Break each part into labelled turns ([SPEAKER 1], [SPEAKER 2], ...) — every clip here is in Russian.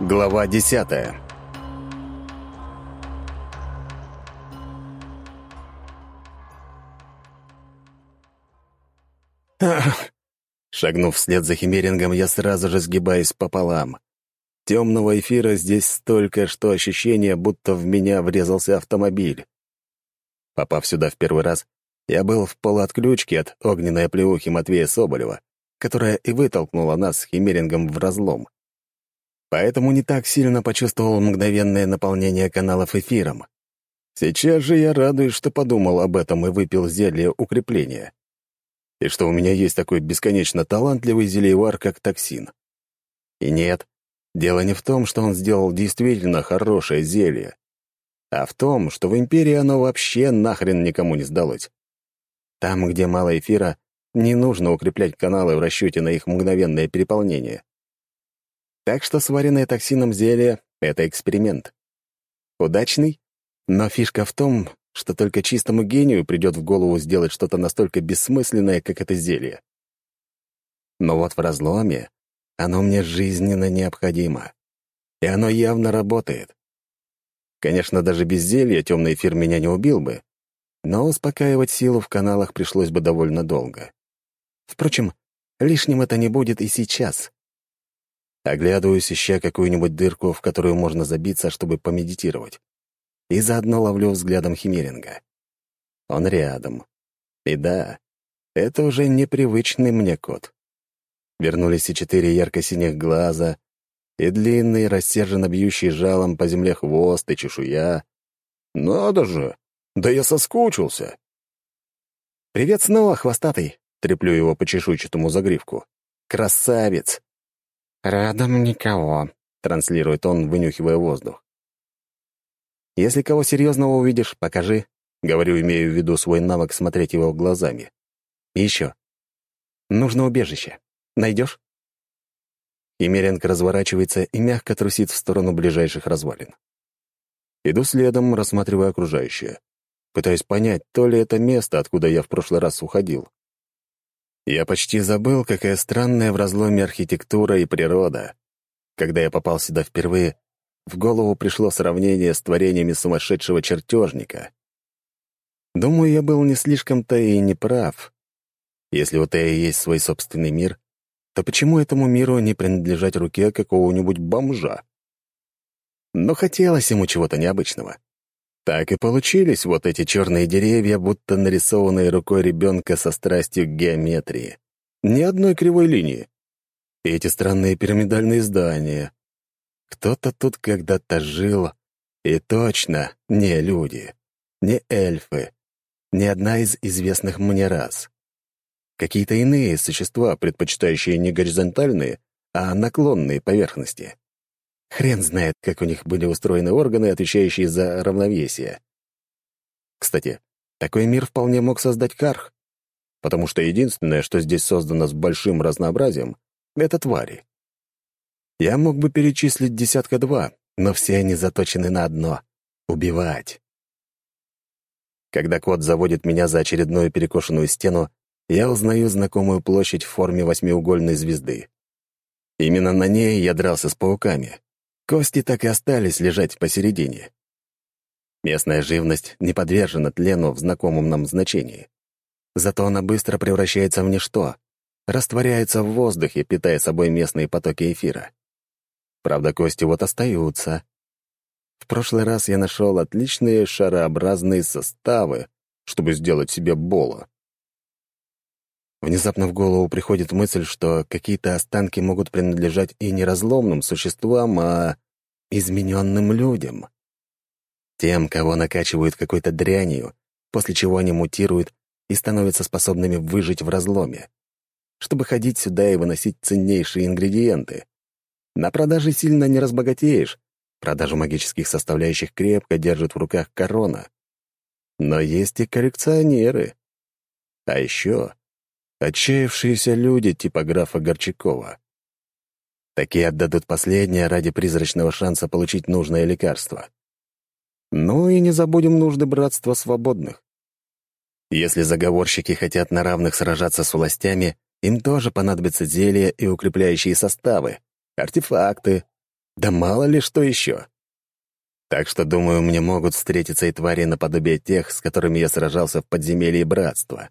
[SPEAKER 1] Глава десятая Шагнув вслед за химерингом, я сразу же сгибаюсь пополам. Темного эфира здесь столько, что ощущение, будто в меня врезался автомобиль. Попав сюда в первый раз, я был в полуотключке от огненной оплеухи Матвея Соболева, которая и вытолкнула нас с химерингом в разлом. Поэтому не так сильно почувствовал мгновенное наполнение каналов эфиром. Сейчас же я радуюсь, что подумал об этом и выпил зелье укрепления и что у меня есть такой бесконечно талантливый зельевар, как токсин. И нет, дело не в том, что он сделал действительно хорошее зелье, а в том, что в Империи оно вообще нахрен никому не сдалось. Там, где мало эфира, не нужно укреплять каналы в расчете на их мгновенное переполнение. Так что сваренное токсином зелье — это эксперимент. Удачный? Но фишка в том, что только чистому гению придет в голову сделать что-то настолько бессмысленное, как это зелье. Но вот в разломе оно мне жизненно необходимо. И оно явно работает. Конечно, даже без зелья темный эфир меня не убил бы, но успокаивать силу в каналах пришлось бы довольно долго. Впрочем, лишним это не будет и сейчас. Оглядываюсь, ища какую-нибудь дырку, в которую можно забиться, чтобы помедитировать и заодно ловлю взглядом Химеринга. Он рядом. И да, это уже непривычный мне кот. Вернулись и четыре ярко-синих глаза, и длинный, рассерженно бьющий жалом по земле хвост и чешуя. Надо же! Да я соскучился! «Привет снова, хвостатый!» — треплю его по чешуйчатому загривку. «Красавец!»
[SPEAKER 2] «Рядом никого», — транслирует он, вынюхивая воздух.
[SPEAKER 1] Если кого серьезного увидишь, покажи. Говорю, имею в виду свой навык смотреть его глазами. И еще. Нужно убежище. Найдешь? Емеренко разворачивается и мягко трусит в сторону ближайших развалин. Иду следом, рассматривая окружающее. Пытаюсь понять, то ли это место, откуда я в прошлый раз уходил. Я почти забыл, какая странная в разломе архитектура и природа. Когда я попал сюда впервые, в голову пришло сравнение с творениями сумасшедшего чертежника. Думаю, я был не слишком-то и не прав. Если у Тея есть свой собственный мир, то почему этому миру не принадлежать руке какого-нибудь бомжа? Но хотелось ему чего-то необычного. Так и получились вот эти черные деревья, будто нарисованные рукой ребенка со страстью к геометрии. Ни одной кривой линии. И эти странные пирамидальные здания, кто-то тут когда-то жил, и точно не люди, не эльфы, ни одна из известных мне рас. Какие-то иные существа, предпочитающие не горизонтальные, а наклонные поверхности. Хрен знает, как у них были устроены органы, отвечающие за равновесие. Кстати, такой мир вполне мог создать Карх, потому что единственное, что здесь создано с большим разнообразием, — это твари. Я мог бы перечислить десятка-два, но все они заточены на одно — убивать. Когда кот заводит меня за очередную перекошенную стену, я узнаю знакомую площадь в форме восьмиугольной звезды. Именно на ней я дрался с пауками. Кости так и остались лежать посередине. Местная живность не подвержена тлену в знакомом нам значении. Зато она быстро превращается в ничто, растворяется в воздухе, питая собой местные потоки эфира. Правда, кости вот остаются. В прошлый раз я нашел отличные шарообразные составы, чтобы сделать себе боло. Внезапно в голову приходит мысль, что какие-то останки могут принадлежать и не разломным существам, а измененным людям. Тем, кого накачивают какой-то дрянью, после чего они мутируют и становятся способными выжить в разломе, чтобы ходить сюда и выносить ценнейшие ингредиенты. На продаже сильно не разбогатеешь. Продажу магических составляющих крепко держит в руках корона. Но есть и коррекционеры. А еще отчаявшиеся люди типа графа Горчакова. Такие отдадут последнее ради призрачного шанса получить нужное лекарство. Ну и не забудем нужды братства свободных. Если заговорщики хотят на равных сражаться с властями, им тоже понадобятся зелья и укрепляющие составы артефакты. Да мало ли что еще. Так что, думаю, мне могут встретиться и твари наподобие тех, с которыми я сражался в подземелье Братства.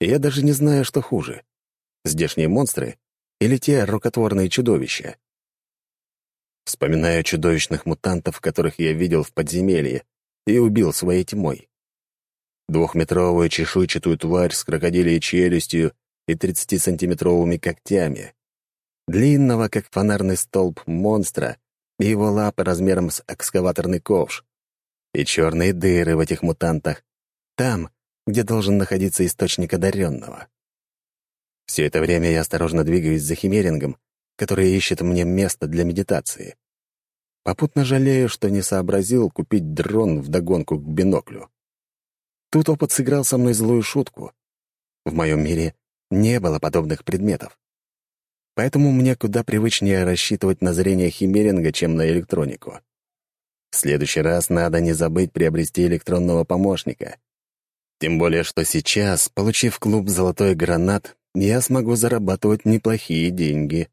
[SPEAKER 1] Я даже не знаю, что хуже — здешние монстры или те рукотворные чудовища. Вспоминаю чудовищных мутантов, которых я видел в подземелье и убил своей тьмой. Двухметровую чешуйчатую тварь с крокодилей челюстью и 30-сантиметровыми когтями. Длинного, как фонарный столб, монстра и его лапы размером с экскаваторный ковш. И черные дыры в этих мутантах. Там, где должен находиться источник одаренного. Все это время я осторожно двигаюсь за химерингом, который ищет мне место для медитации. Попутно жалею, что не сообразил купить дрон вдогонку к биноклю. Тут опыт сыграл со мной злую шутку. В моем мире не было подобных предметов. Поэтому мне куда привычнее рассчитывать на зрение химеринга, чем на электронику. В следующий раз надо не забыть приобрести электронного помощника. Тем более, что сейчас, получив клуб «Золотой гранат», я смогу зарабатывать неплохие деньги.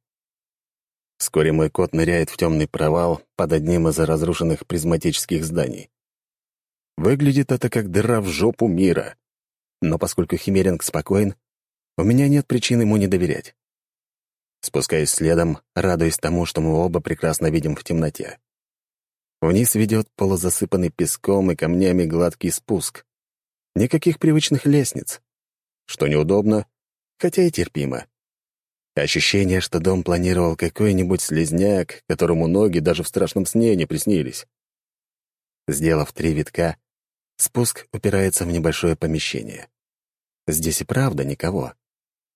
[SPEAKER 1] Вскоре мой кот ныряет в темный провал под одним из разрушенных призматических зданий. Выглядит это как дыра в жопу мира. Но поскольку Химеринг спокоен, у меня нет причин ему не доверять. Спускаюсь следом, радуясь тому, что мы оба прекрасно видим в темноте. Вниз ведет полузасыпанный песком и камнями гладкий спуск. Никаких привычных лестниц. Что неудобно, хотя и терпимо. Ощущение, что дом планировал какой-нибудь слезняк, которому ноги даже в страшном сне не приснились. Сделав три витка, спуск упирается в небольшое помещение. Здесь и правда никого,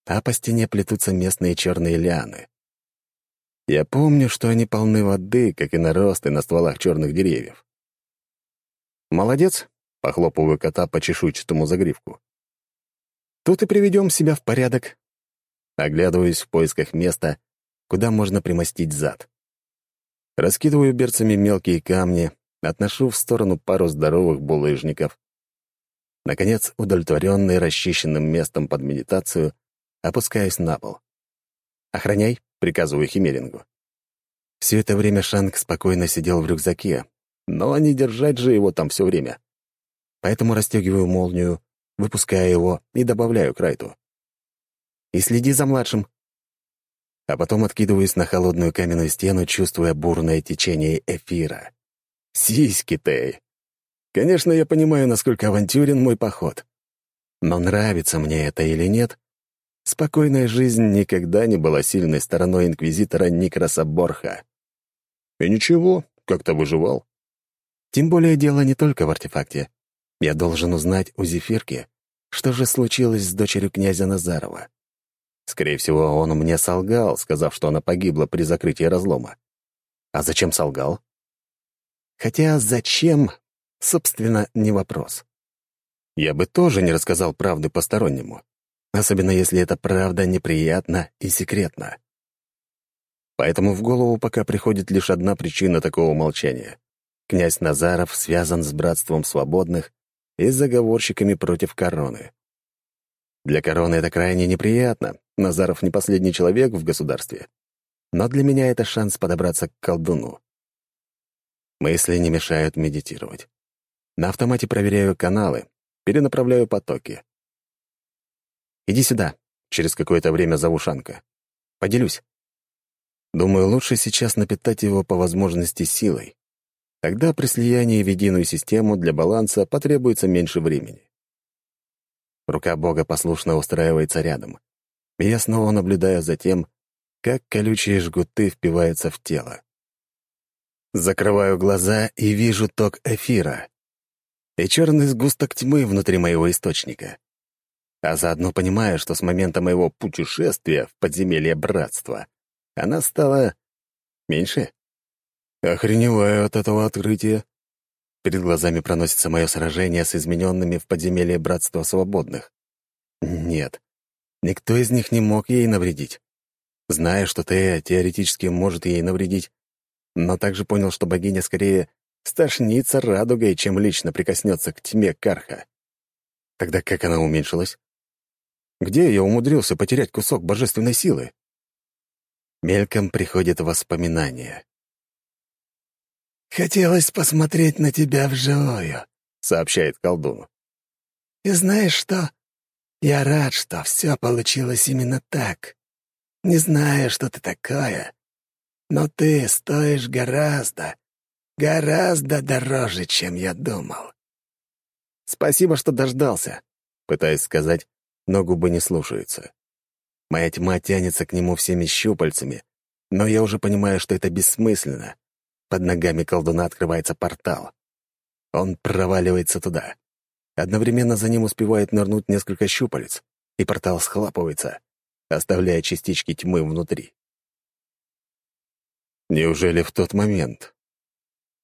[SPEAKER 1] а по стене плетутся местные черные лианы. Я помню, что они полны воды, как и наросты на стволах черных деревьев. «Молодец!» — похлопываю кота по чешуйчатому загривку. Тут и приведем себя в порядок. Оглядываюсь в поисках места, куда можно примостить зад. Раскидываю берцами мелкие камни, отношу в сторону пару здоровых булыжников. Наконец, удовлетворенный расчищенным местом под медитацию, опускаюсь на пол. «Охраняй», — приказываю Химерингу. Все это время Шанг спокойно сидел в рюкзаке, но не держать же его там все время. Поэтому расстегиваю молнию, выпускаю его и добавляю к райту. «И следи за младшим». А потом откидываюсь на холодную каменную стену, чувствуя бурное течение эфира. Сиськи-то! Конечно, я понимаю, насколько авантюрен мой поход. Но нравится мне это или нет, спокойная жизнь никогда не была сильной стороной инквизитора Никраса Борха. И ничего, как-то выживал. Тем более дело не только в артефакте. Я должен узнать у Зефирки, что же случилось с дочерью князя Назарова. Скорее всего, он мне солгал, сказав, что она погибла при закрытии разлома. А зачем солгал? Хотя зачем, собственно, не вопрос. Я бы тоже не рассказал правды постороннему, особенно если эта правда неприятна и секретна. Поэтому в голову пока приходит лишь одна причина такого молчания. Князь Назаров связан с Братством Свободных и заговорщиками против короны. Для короны это крайне неприятно, Назаров не последний человек в государстве. Но для меня это шанс подобраться к колдуну. Мысли не мешают медитировать. На автомате проверяю каналы, перенаправляю потоки. «Иди сюда», — через какое-то время зову Шанка. «Поделюсь». Думаю, лучше сейчас напитать его по возможности силой. Тогда при слиянии в единую систему для баланса потребуется меньше времени. Рука Бога послушно устраивается рядом. Я снова наблюдаю за тем, как колючие жгуты впиваются в тело. Закрываю глаза и вижу ток эфира и черный сгусток тьмы внутри моего источника. А заодно понимаю, что с момента моего путешествия в подземелье Братства она стала меньше. Охреневаю от этого открытия. Перед глазами проносится мое сражение с измененными в подземелье Братства Свободных. Нет, никто из них не мог ей навредить. Зная, что Тея теоретически может ей навредить, но также понял, что богиня скорее стошнится радугой, чем лично прикоснется к тьме Карха. Тогда как она уменьшилась? Где я умудрился потерять кусок божественной силы? Мельком приходят воспоминания.
[SPEAKER 3] Хотелось посмотреть на тебя вживую», — сообщает колдун. «И знаешь что? Я рад, что все получилось именно так. Не знаю, что ты такое, но ты стоишь гораздо, гораздо дороже, чем я думал».
[SPEAKER 1] «Спасибо, что дождался», — пытаюсь сказать, но губы не слушаются. Моя тьма тянется к нему всеми щупальцами, но я уже понимаю, что это бессмысленно. Под ногами колдуна открывается портал. Он проваливается туда. Одновременно за ним успевает нырнуть несколько щупалец, и портал схлапывается, оставляя частички тьмы внутри. Неужели в тот момент?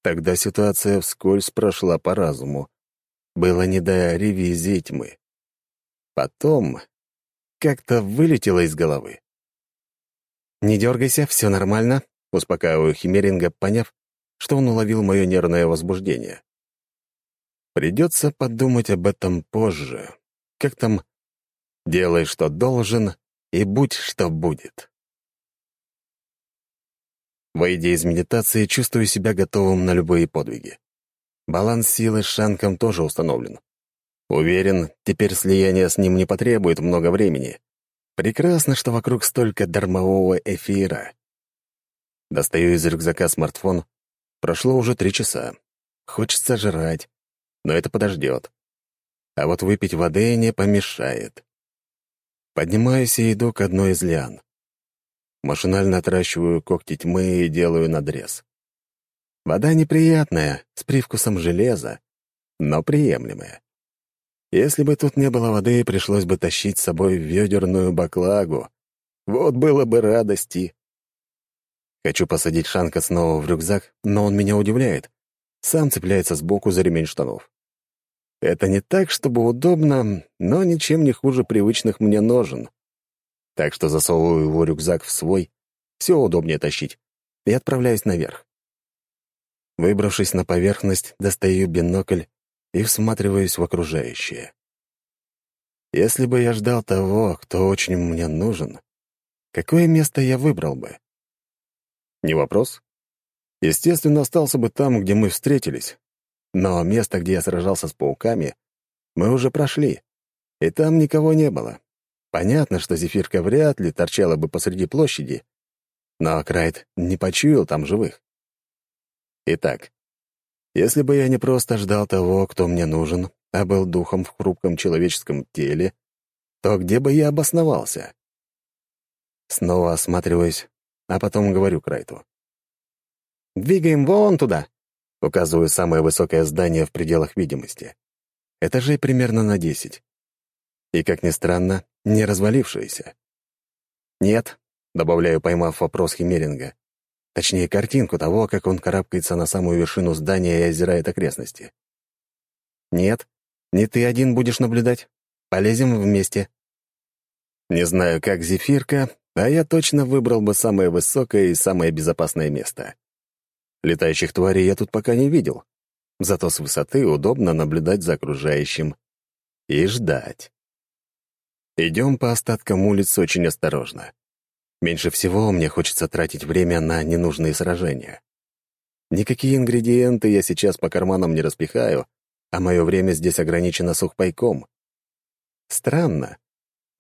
[SPEAKER 1] Тогда ситуация вскользь прошла по разуму. Было не до ревизии тьмы. Потом как-то вылетело из головы. «Не дергайся, все нормально», — успокаиваю Химеринга, поняв, что он уловил мое нервное возбуждение. Придется подумать об этом позже. Как там «делай, что должен, и будь, что будет». Выйдя из медитации, чувствую себя готовым на любые подвиги. Баланс силы с Шанком тоже установлен. Уверен, теперь слияние с ним не потребует много времени. Прекрасно, что вокруг столько дармового эфира. Достаю из рюкзака смартфон. Прошло уже три часа. Хочется жрать, но это подождет. А вот выпить воды не помешает. Поднимаюсь и иду к одной из лиан. Машинально отращиваю когти тьмы и делаю надрез. Вода неприятная, с привкусом железа, но приемлемая. Если бы тут не было воды, пришлось бы тащить с собой ведерную баклагу. Вот было бы радости. Хочу посадить Шанка снова в рюкзак, но он меня удивляет. Сам цепляется сбоку за ремень штанов. Это не так, чтобы удобно, но ничем не хуже привычных мне ножен. Так что засовываю его рюкзак в свой, все удобнее тащить, и отправляюсь наверх. Выбравшись на поверхность, достаю бинокль и всматриваюсь в окружающее. Если бы я ждал того, кто очень мне нужен, какое место я выбрал бы? Не вопрос. Естественно, остался бы там, где мы встретились. Но место, где я сражался с пауками, мы уже прошли, и там никого не было. Понятно, что зефирка вряд ли торчала бы посреди площади, но Крайт не почуял там живых. Итак, если бы я не просто ждал того, кто мне нужен, а был духом в хрупком человеческом теле, то где бы я обосновался? Снова осматриваюсь, а потом говорю Крайту. «Двигаем вон туда!» Указываю самое высокое здание в пределах видимости. Этажей примерно на десять. И, как ни странно, не развалившиеся. «Нет», — добавляю, поймав вопрос Химеринга, Точнее, картинку того, как он карабкается на самую вершину здания и озирает окрестности. «Нет, не ты один будешь наблюдать. Полезем вместе». Не знаю, как зефирка, а я точно выбрал бы самое высокое и самое безопасное место. Летающих тварей я тут пока не видел. Зато с высоты удобно наблюдать за окружающим. И ждать. Идем по остаткам улиц очень осторожно. Меньше всего мне хочется тратить время на ненужные сражения. Никакие ингредиенты я сейчас по карманам не распихаю, а мое время здесь ограничено сухпайком. Странно,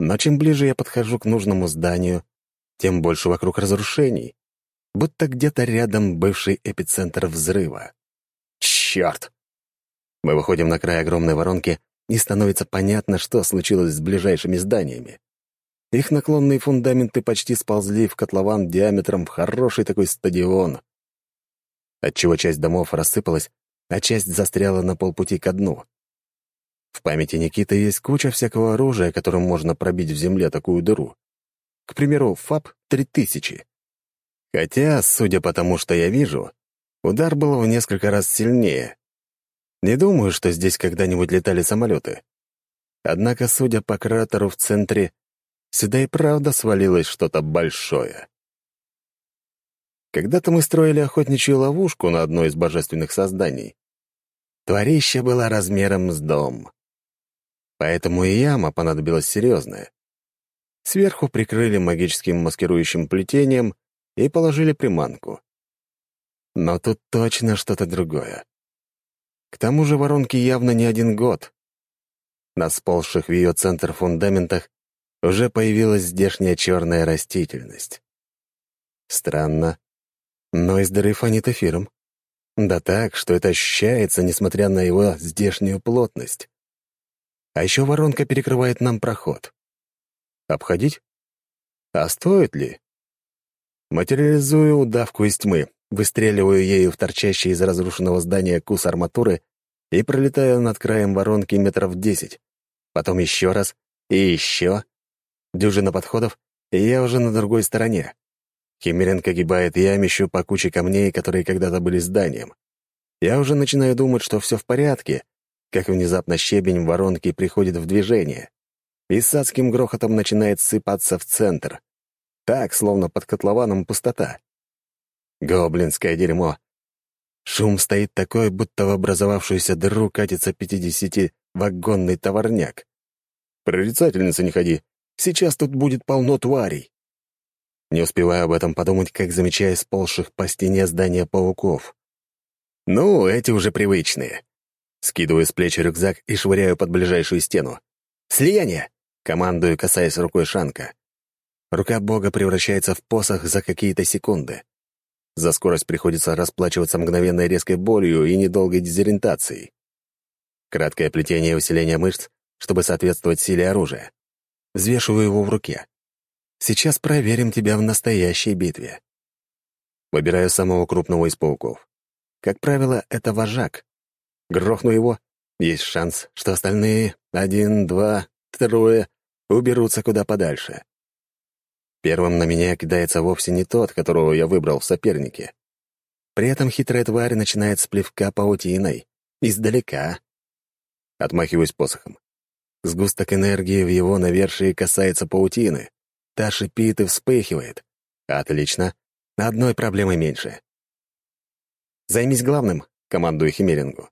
[SPEAKER 1] но чем ближе я подхожу к нужному зданию, тем больше вокруг разрушений, будто где-то рядом бывший эпицентр взрыва. Черт! Мы выходим на край огромной воронки, и становится понятно, что случилось с ближайшими зданиями. Их наклонные фундаменты почти сползли в котлован диаметром в хороший такой стадион, отчего часть домов рассыпалась, а часть застряла на полпути ко дну. В памяти Никиты есть куча всякого оружия, которым можно пробить в земле такую дыру. К примеру, ФАП-3000. Хотя, судя по тому, что я вижу, удар был в несколько раз сильнее. Не думаю, что здесь когда-нибудь летали самолеты. Однако, судя по кратеру в центре, Сюда и правда свалилось что-то большое. Когда-то мы строили охотничью ловушку на одно из божественных созданий. Творище было размером с дом. Поэтому и яма понадобилась серьезная. Сверху прикрыли магическим маскирующим плетением и положили приманку. Но тут точно что-то другое. К тому же воронки явно не один год. На сползших в ее центр фундаментах уже появилась здешняя черная растительность. Странно, но из дыры фонит эфиром. Да так, что это ощущается, несмотря на его здешнюю плотность. А еще воронка перекрывает нам проход. Обходить? А стоит ли? Материализую удавку из тьмы, выстреливаю ею в торчащий из разрушенного здания кус арматуры и пролетаю над краем воронки метров десять. Потом еще раз и еще. Дюжина подходов, и я уже на другой стороне. Химеренко гибает ямищу по куче камней, которые когда-то были зданием. Я уже начинаю думать, что все в порядке, как внезапно щебень в воронке приходит в движение и с адским грохотом начинает сыпаться в центр. Так, словно под котлованом пустота. Гоблинское дерьмо. Шум стоит такой, будто в образовавшуюся дыру катится пятидесятивагонный товарняк. Прорицательница не ходи. Сейчас тут будет полно тварей. Не успеваю об этом подумать, как замечаю сползших по стене здания пауков. Ну, эти уже привычные. Скидываю с плеч рюкзак и швыряю под ближайшую стену. «Слияние!» — командую, касаясь рукой Шанка. Рука бога превращается в посох за какие-то секунды. За скорость приходится расплачиваться мгновенной резкой болью и недолгой дезориентацией. Краткое плетение усиления мышц, чтобы соответствовать силе оружия. Взвешиваю его в руке. Сейчас проверим тебя в настоящей битве. Выбираю самого крупного из пауков. Как правило, это вожак. Грохну его, есть шанс, что остальные — один, два, трое — уберутся куда подальше. Первым на меня кидается вовсе не тот, которого я выбрал в сопернике. При этом хитрая тварь начинает с плевка паутиной. Издалека. Отмахиваюсь посохом. Сгусток энергии в его навершии касается паутины. Та шипит и вспыхивает. Отлично. Одной проблемой меньше. «Займись главным», — командую Химерингу.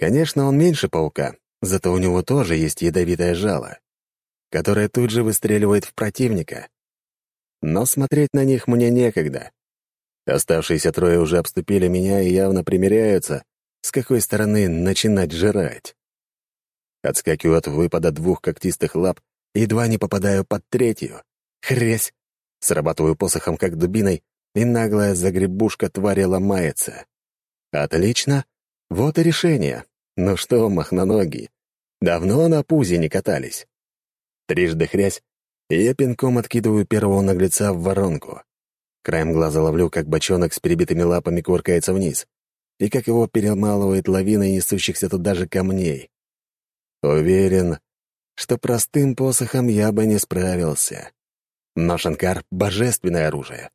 [SPEAKER 1] Конечно, он меньше паука, зато у него тоже есть ядовитое жало, которое тут же выстреливает в противника. Но смотреть на них мне некогда. Оставшиеся трое уже обступили меня и явно примеряются, с какой стороны начинать жрать. Отскакиваю от выпада двух когтистых лап, едва не попадаю под третью. Хресь! Срабатываю посохом, как дубиной, и наглая загребушка твари ломается. Отлично. Вот и решение. Ну что, махноногий, давно на пузе не катались. Трижды хрясь, я пинком откидываю первого наглеца в воронку. Краем глаза ловлю, как бочонок с перебитыми лапами куркается вниз, и как его перемалывает лавина несущихся туда же камней. Уверен, что простым посохом я бы не справился. Но Шанкар — божественное оружие.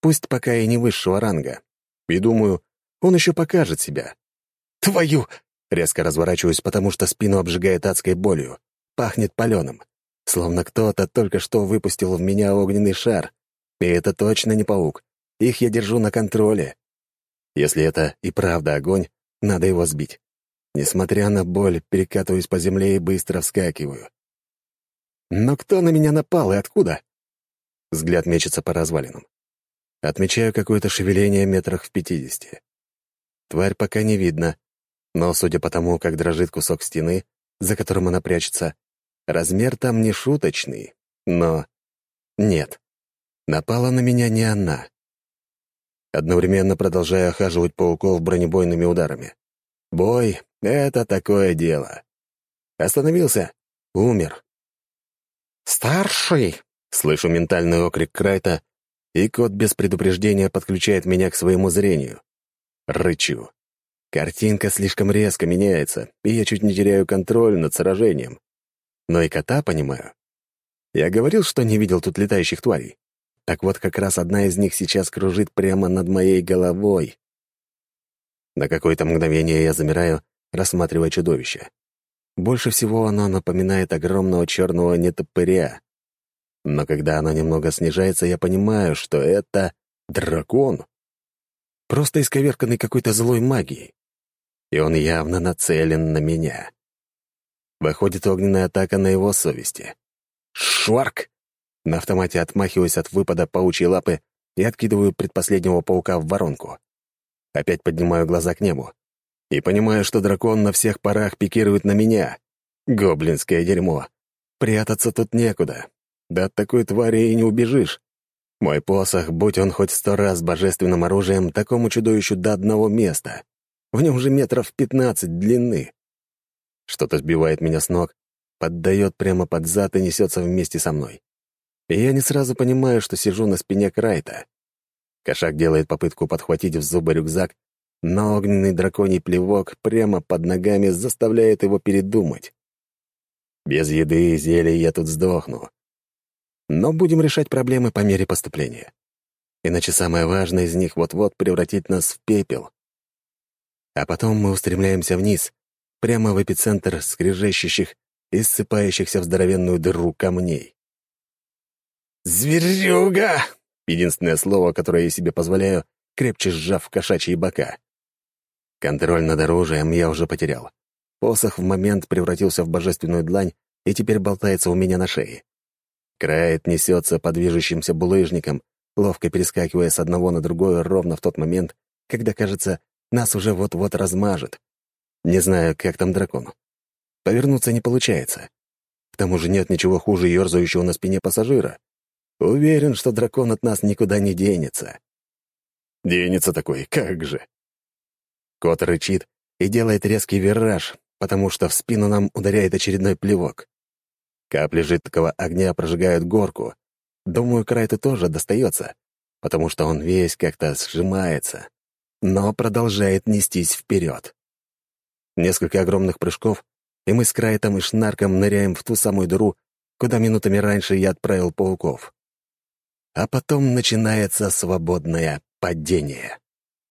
[SPEAKER 1] Пусть пока и не высшего ранга. И думаю, он еще покажет себя. «Твою!» — резко разворачиваюсь, потому что спину обжигает адской болью. Пахнет паленым. Словно кто-то только что выпустил в меня огненный шар. И это точно не паук. Их я держу на контроле. Если это и правда огонь, надо его сбить. Несмотря на боль, перекатываюсь по земле и быстро вскакиваю. Но кто на меня напал и откуда? Взгляд мечется по развалинам. Отмечаю какое-то шевеление метрах в пятидесяти. Тварь пока не видно, но, судя по тому, как дрожит кусок стены, за которым она прячется, размер там не шуточный. Но нет, напала на меня не она. Одновременно продолжая охаживать пауков бронебойными ударами. Бой — это такое дело. Остановился — умер. «Старший!» — слышу ментальный окрик Крайта, и кот без предупреждения подключает меня к своему зрению. Рычу. Картинка слишком резко меняется, и я чуть не теряю контроль над сражением. Но и кота понимаю. Я говорил, что не видел тут летающих тварей. Так вот, как раз одна из них сейчас кружит прямо над моей головой. На какое-то мгновение я замираю, рассматривая чудовище. Больше всего оно напоминает огромного черного нетопыря. Но когда оно немного снижается, я понимаю, что это дракон. Просто исковерканный какой-то злой магией. И он явно нацелен на меня. Выходит огненная атака на его совести. Шварк! На автомате отмахиваюсь от выпада паучьей лапы и откидываю предпоследнего паука в воронку. Опять поднимаю глаза к небу. И понимаю, что дракон на всех парах пикирует на меня. Гоблинское дерьмо. Прятаться тут некуда. Да от такой твари и не убежишь. Мой посох, будь он хоть сто раз божественным оружием, такому чудовищу до одного места. В нем же метров пятнадцать длины. Что-то сбивает меня с ног, поддает прямо под зад и несется вместе со мной. И я не сразу понимаю, что сижу на спине Крайта. Кошак делает попытку подхватить в зубы рюкзак, но огненный драконий плевок прямо под ногами заставляет его передумать. Без еды и зелий я тут сдохну. Но будем решать проблемы по мере поступления. Иначе самое важное из них вот-вот превратит нас в пепел. А потом мы устремляемся вниз, прямо в эпицентр скрежещущих и ссыпающихся в здоровенную дыру камней. «Зверюга!» — единственное слово, которое я себе позволяю, крепче сжав кошачьи бока. Контроль над оружием я уже потерял. Посох в момент превратился в божественную длань и теперь болтается у меня на шее. Крайт несется по движущимся булыжникам, ловко перескакивая с одного на другое ровно в тот момент, когда, кажется, нас уже вот-вот размажет. Не знаю, как там дракон. Повернуться не получается. К тому же нет ничего хуже ерзающего на спине пассажира. Уверен, что дракон от нас никуда не денется. Денется такой, как же. Кот рычит и делает резкий вираж, потому что в спину нам ударяет очередной плевок. Капли жидкого огня прожигают горку. Думаю, Крайту тоже достается, потому что он весь как-то сжимается, но продолжает нестись вперед. Несколько огромных прыжков, и мы с Крайтом и Шнарком ныряем в ту самую дыру, куда минутами раньше я отправил пауков. А потом начинается свободное падение.